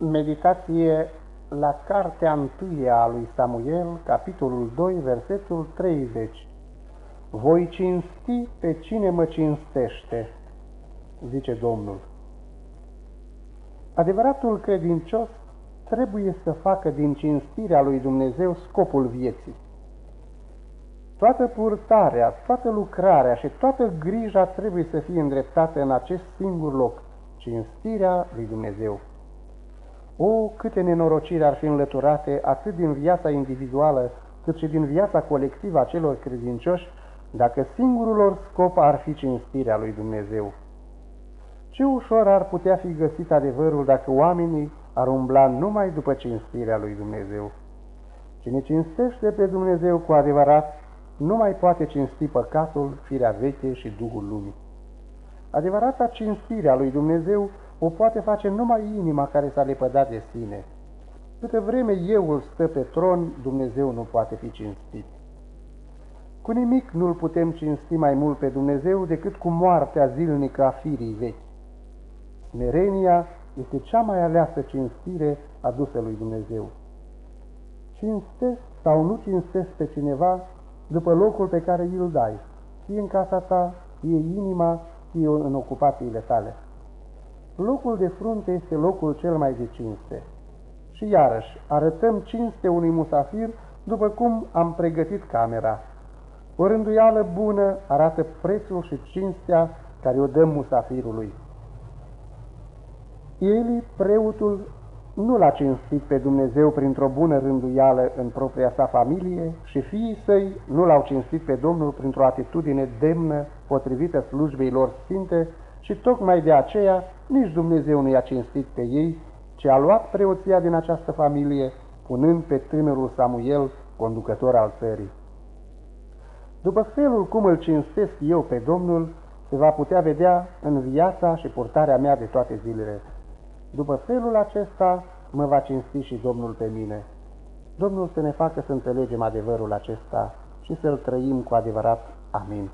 Meditație la cartea întâia a lui Samuel, capitolul 2, versetul 30. Voi cinsti pe cine mă cinstește, zice Domnul. Adevăratul credincios trebuie să facă din cinstirea lui Dumnezeu scopul vieții. Toată purtarea, toată lucrarea și toată grija trebuie să fie îndreptată în acest singur loc, cinstirea lui Dumnezeu. O, câte nenorociri ar fi înlăturate atât din viața individuală cât și din viața colectivă a celor credincioși, dacă singurul lor scop ar fi cinstirea lui Dumnezeu. Ce ușor ar putea fi găsit adevărul dacă oamenii ar umbla numai după cinstirea lui Dumnezeu. Cine cinstește pe Dumnezeu cu adevărat, nu mai poate cinsti păcatul, firea veche și Duhul lumii. Adevărata cinstire a lui Dumnezeu o poate face numai inima care s-a lepădat de sine. Câte vreme eu îl stă pe tron, Dumnezeu nu poate fi cinstit. Cu nimic nu-L putem cinsti mai mult pe Dumnezeu decât cu moartea zilnică a firii vechi. Smerenia este cea mai aleasă cinstire adusă lui Dumnezeu. Cinstesc sau nu cinstesc pe cineva după locul pe care îl dai, fie în casa ta, fie inima, fie în ocupațiile tale. Locul de frunte este locul cel mai de cinste. Și iarăși, arătăm cinste unui musafir după cum am pregătit camera. O rânduială bună arată prețul și cinstea care o dăm musafirului. Eli, preotul, nu l-a cinstit pe Dumnezeu printr-o bună rânduială în propria sa familie și fiii săi nu l-au cinstit pe Domnul printr-o atitudine demnă potrivită slujbei lor sfinte și tocmai de aceea nici Dumnezeu nu i-a cinstit pe ei, ci a luat preoția din această familie, punând pe tânărul Samuel conducător al țării. După felul cum îl cinstesc eu pe Domnul, se va putea vedea în viața și purtarea mea de toate zilele. După felul acesta mă va cinsti și Domnul pe mine. Domnul să ne facă să înțelegem adevărul acesta și să-l trăim cu adevărat. Amin.